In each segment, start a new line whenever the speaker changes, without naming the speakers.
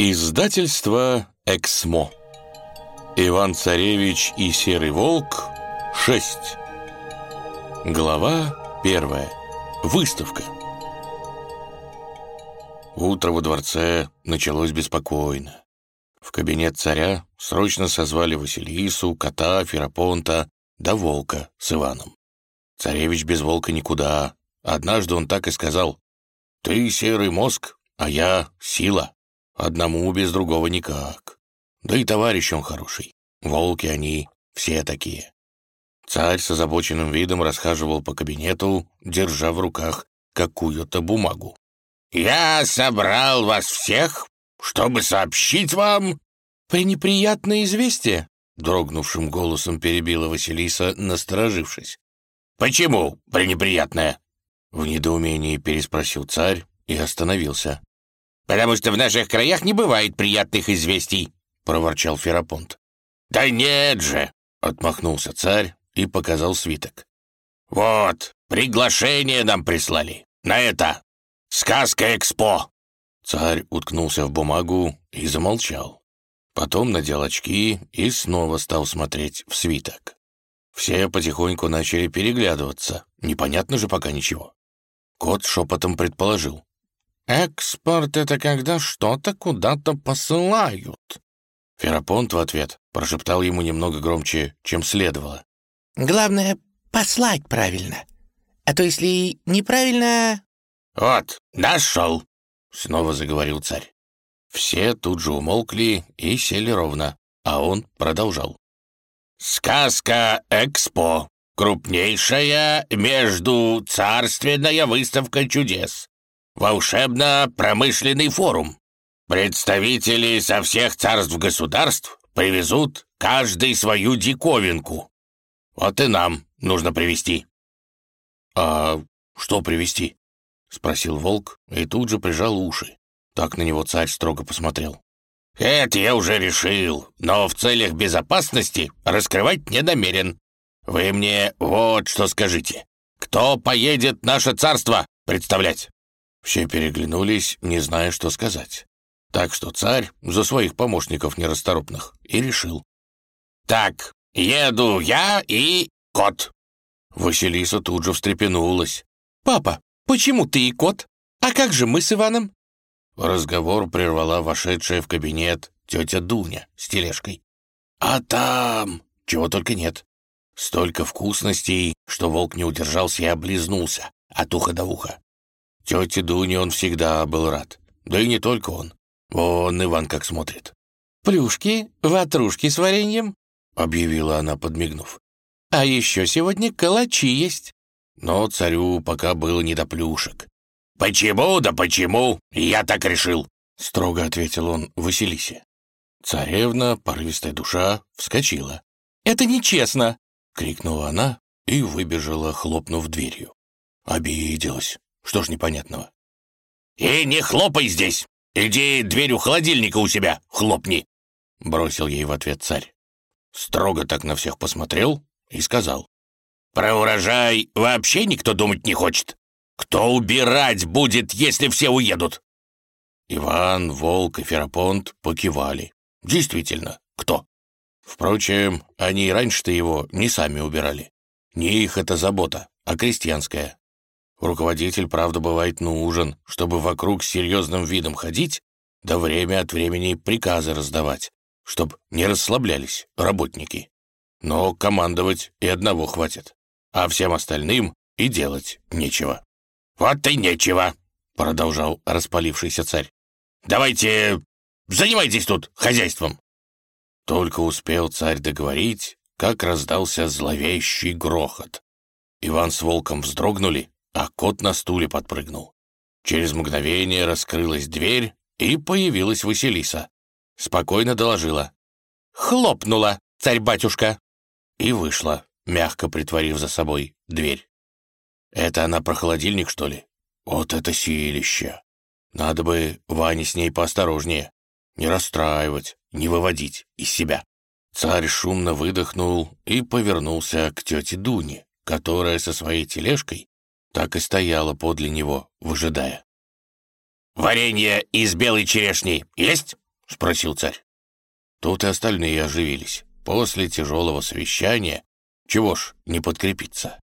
Издательство «Эксмо». Иван-Царевич и Серый Волк. 6. Глава 1. Выставка. Утро во дворце началось беспокойно. В кабинет царя срочно созвали Василису, кота, Ферапонта да волка с Иваном. Царевич без волка никуда. Однажды он так и сказал. «Ты серый мозг, а я сила». Одному без другого никак. Да и товарищ он хороший. Волки они все такие. Царь с озабоченным видом расхаживал по кабинету, держа в руках какую-то бумагу. «Я собрал вас всех, чтобы сообщить вам...» «Пренеприятное известие», — дрогнувшим голосом перебила Василиса, насторожившись. «Почему пренеприятное?» В недоумении переспросил царь и остановился потому что в наших краях не бывает приятных известий», — проворчал Ферапонт. «Да нет же!» — отмахнулся царь и показал свиток. «Вот, приглашение нам прислали. На это! Сказка-экспо!» Царь уткнулся в бумагу и замолчал. Потом надел очки и снова стал смотреть в свиток. Все потихоньку начали переглядываться. Непонятно же пока ничего. Кот шепотом предположил. «Экспорт — это когда что-то куда-то посылают». Ферапонт в ответ прошептал ему немного громче, чем следовало.
«Главное — послать правильно. А то если неправильно...»
«Вот, нашел!» — снова заговорил царь. Все тут же умолкли и сели ровно, а он продолжал. «Сказка Экспо. Крупнейшая между царственная выставка чудес волшебно-промышленный форум. Представители со всех царств-государств привезут каждый свою диковинку. Вот и нам нужно привезти». «А что привезти?» — спросил волк и тут же прижал уши. Так на него царь строго посмотрел. «Это я уже решил, но в целях безопасности раскрывать не намерен. Вы мне вот что скажите. Кто поедет наше царство представлять?» Все переглянулись, не зная, что сказать. Так что царь за своих помощников нерасторопных и решил. «Так, еду я и кот». Василиса тут же встрепенулась.
«Папа, почему ты и кот? А как же мы с Иваном?»
Разговор прервала вошедшая в кабинет тетя Дуня с тележкой. «А там...» Чего только нет. Столько вкусностей, что волк не удержался и облизнулся от уха до уха. Тете Дуне он всегда был рад. Да и не только он. Вон Иван как смотрит.
«Плюшки, ватрушки с вареньем», — объявила она, подмигнув. «А еще сегодня калачи есть».
Но царю пока было не до плюшек. «Почему, да почему? Я так решил», — строго ответил он Василисе. Царевна, порывистая душа, вскочила.
«Это нечестно!»
— крикнула она и выбежала, хлопнув дверью. Обиделась. Что ж непонятного? «И не хлопай здесь! Иди дверь у холодильника у себя хлопни!» Бросил ей в ответ царь. Строго так на всех посмотрел и сказал. «Про урожай вообще никто думать не хочет. Кто убирать будет, если все уедут?» Иван, Волк и Ферапонт покивали. Действительно, кто? Впрочем, они раньше-то его не сами убирали. Не их это забота, а крестьянская. Руководитель, правда, бывает нужен, чтобы вокруг с серьезным видом ходить, да время от времени приказы раздавать, чтобы не расслаблялись работники. Но командовать и одного хватит, а всем остальным и делать нечего. «Вот и нечего», — продолжал распалившийся царь. «Давайте занимайтесь тут хозяйством». Только успел царь договорить, как раздался зловещий грохот. Иван с волком вздрогнули а кот на стуле подпрыгнул. Через мгновение раскрылась дверь, и появилась Василиса. Спокойно доложила. «Хлопнула, царь-батюшка!» И вышла, мягко притворив за собой дверь. «Это она про холодильник, что ли? Вот это силище! Надо бы Ване с ней поосторожнее. Не расстраивать, не выводить из себя». Царь шумно выдохнул и повернулся к тете Дуне, которая со своей тележкой так и стояла подле него, выжидая. «Варенье из белой черешни есть?» — спросил царь. Тут и остальные оживились. После тяжелого совещания чего ж не подкрепиться?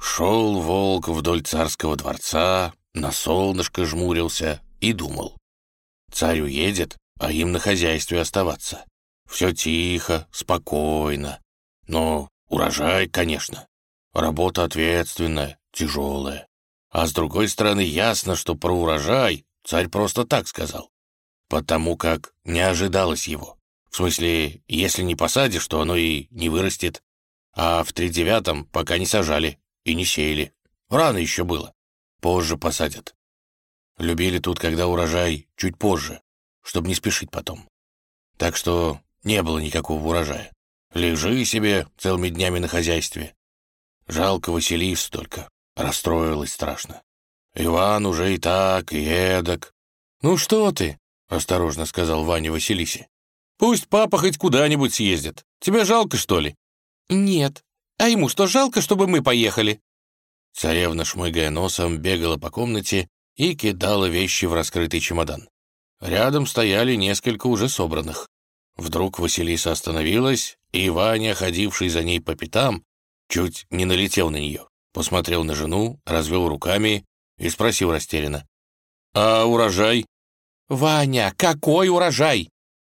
Шел волк вдоль царского дворца, на солнышко жмурился и думал. Царь уедет, а им на хозяйстве оставаться. Все тихо, спокойно. Но урожай, конечно. Работа ответственная, тяжелая. А с другой стороны, ясно, что про урожай царь просто так сказал. Потому как не ожидалось его. В смысле, если не посадишь, то оно и не вырастет. А в тридевятом пока не сажали и не сеяли. Рано еще было. Позже посадят. Любили тут, когда урожай, чуть позже, чтобы не спешить потом. Так что не было никакого урожая. Лежи себе целыми днями на хозяйстве. Жалко Василису только. Расстроилась страшно. Иван уже и так, и эдак. «Ну что ты?» — осторожно сказал Ваня Василисе. «Пусть папа хоть куда-нибудь съездит. Тебе жалко, что ли?» «Нет. А ему что, жалко, чтобы мы поехали?» Царевна, шмыгая носом, бегала по комнате и кидала вещи в раскрытый чемодан. Рядом стояли несколько уже собранных. Вдруг Василиса остановилась, и Ваня, ходивший за ней по пятам, чуть не налетел на нее. Посмотрел на жену, развел руками и спросил растерянно. «А урожай?» «Ваня, какой урожай?»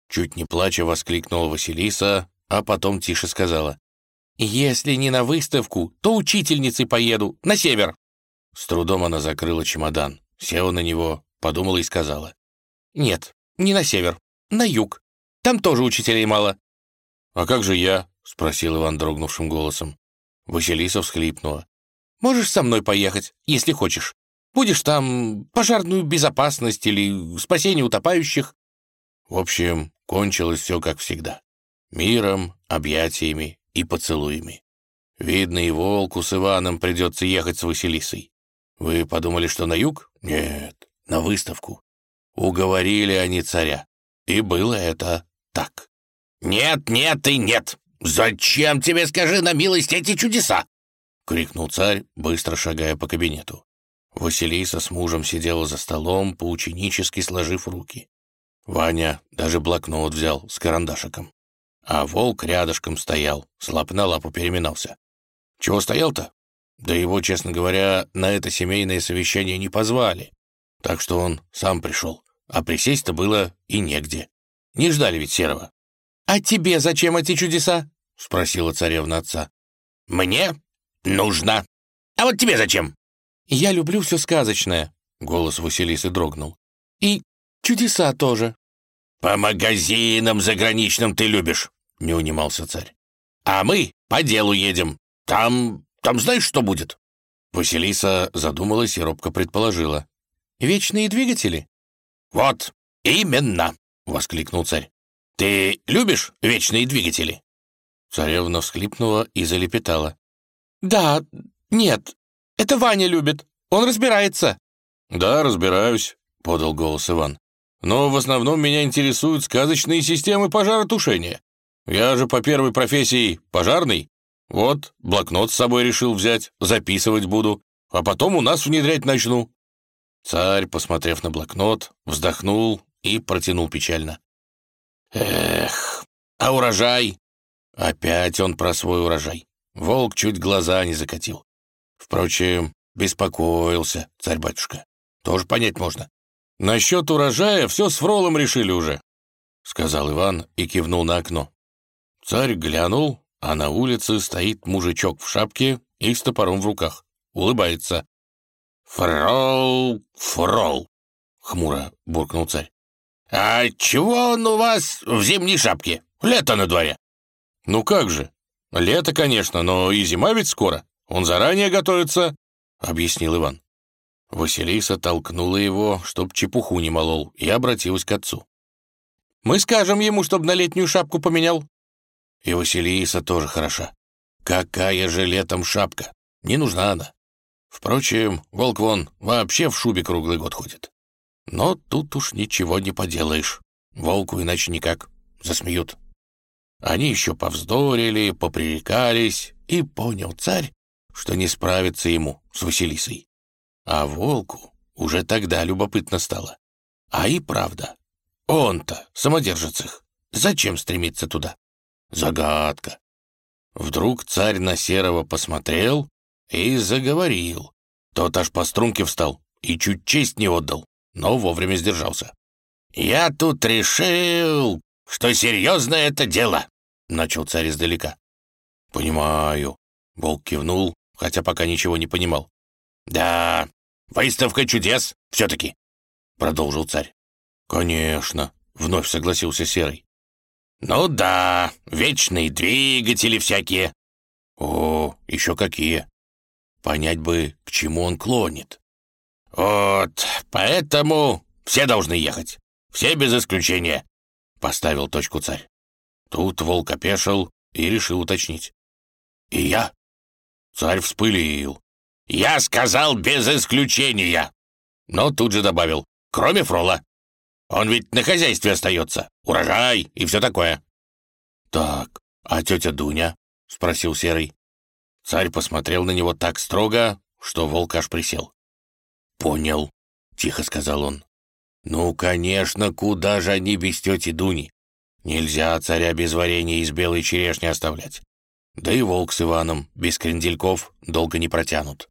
Чуть не плача воскликнула Василиса, а потом тише сказала. «Если не на выставку, то учительницей поеду, на север». С трудом она закрыла чемодан, села на него, подумала и сказала. «Нет, не на север, на юг. Там тоже учителей мало». «А как же я?» — спросил Иван дрогнувшим голосом. Василиса всхлипнула. «Можешь со мной поехать, если хочешь. Будешь там пожарную безопасность или спасение утопающих». В общем, кончилось все как всегда. Миром, объятиями и поцелуями. Видно, и волку с Иваном придется ехать с Василисой. Вы подумали, что на юг? Нет, на выставку. Уговорили они царя. И было это так. «Нет, нет и нет! Зачем тебе, скажи на милость, эти чудеса?» — крикнул царь, быстро шагая по кабинету. Василиса с мужем сидела за столом, поученически сложив руки. Ваня даже блокнот взял с карандашиком. А волк рядышком стоял, с лап на лапу переминался. Чего стоял-то? Да его, честно говоря, на это семейное совещание не позвали. Так что он сам пришел, а присесть-то было и негде. Не ждали ведь Серого. «А тебе зачем эти чудеса?» — спросила царевна отца. «Мне нужно. А вот тебе зачем?» «Я люблю все сказочное», — голос Василисы дрогнул. «И чудеса тоже». «По магазинам заграничным ты любишь», — не унимался царь. «А мы по делу едем. Там... там знаешь, что будет?» Василиса задумалась и робко предположила. «Вечные двигатели?» «Вот, именно!» — воскликнул царь. «Ты любишь вечные двигатели?» Царевна всхлипнула и залепетала. «Да, нет, это Ваня любит, он разбирается». «Да, разбираюсь», — подал голос Иван. «Но в основном меня интересуют сказочные системы пожаротушения. Я же по первой профессии пожарный. Вот, блокнот с собой решил взять, записывать буду, а потом у нас внедрять начну». Царь, посмотрев на блокнот, вздохнул и протянул печально. Эх, а урожай? Опять он про свой урожай. Волк чуть глаза не закатил. Впрочем, беспокоился царь-батюшка. Тоже понять можно. Насчет урожая все с Фролом решили уже, — сказал Иван и кивнул на окно. Царь глянул, а на улице стоит мужичок в шапке и с топором в руках. Улыбается. «Фрол, фрол!» — хмуро буркнул царь. «А чего он у вас в зимней шапке? Лето на дворе». «Ну как же? Лето, конечно, но и зима ведь скоро. Он заранее готовится», — объяснил Иван. Василиса толкнула его, чтоб чепуху не молол, и обратилась к отцу. «Мы скажем ему, чтобы на летнюю шапку поменял». И Василиса тоже хороша. Какая же летом шапка? Не нужна она. Впрочем, волк вон вообще в шубе круглый год ходит. Но тут уж ничего не поделаешь. Волку иначе никак. Засмеют. Они еще повздорили, попререкались, и понял царь, что не справится ему с Василисой. А волку уже тогда любопытно стало. А и правда, Он-то, самодержец их, зачем стремиться туда? Загадка. Вдруг царь на Серого посмотрел и заговорил. Тот аж по струнке встал и чуть честь не отдал, но вовремя сдержался. «Я тут решил, что серьезное это дело», — начал царь издалека. «Понимаю», — Волк кивнул, хотя пока ничего не понимал. «Да, выставка чудес все-таки», — продолжил царь. «Конечно», — вновь согласился Серый. «Ну да, вечные двигатели всякие». «О, еще какие!» Понять бы, к чему он клонит. «Вот, поэтому все должны ехать. Все без исключения», — поставил точку царь. Тут волк опешил и решил уточнить. «И я?» Царь вспылил. «Я сказал без исключения!» Но тут же добавил, кроме Фрола. Он ведь на хозяйстве остается, урожай и все такое. «Так, а тетя Дуня?» — спросил Серый. Царь посмотрел на него так строго, что волк аж присел. «Понял», — тихо сказал он. «Ну, конечно, куда же они без тети Дуни? Нельзя царя без варенья из белой черешни оставлять. Да и волк с Иваном без крендельков долго не протянут».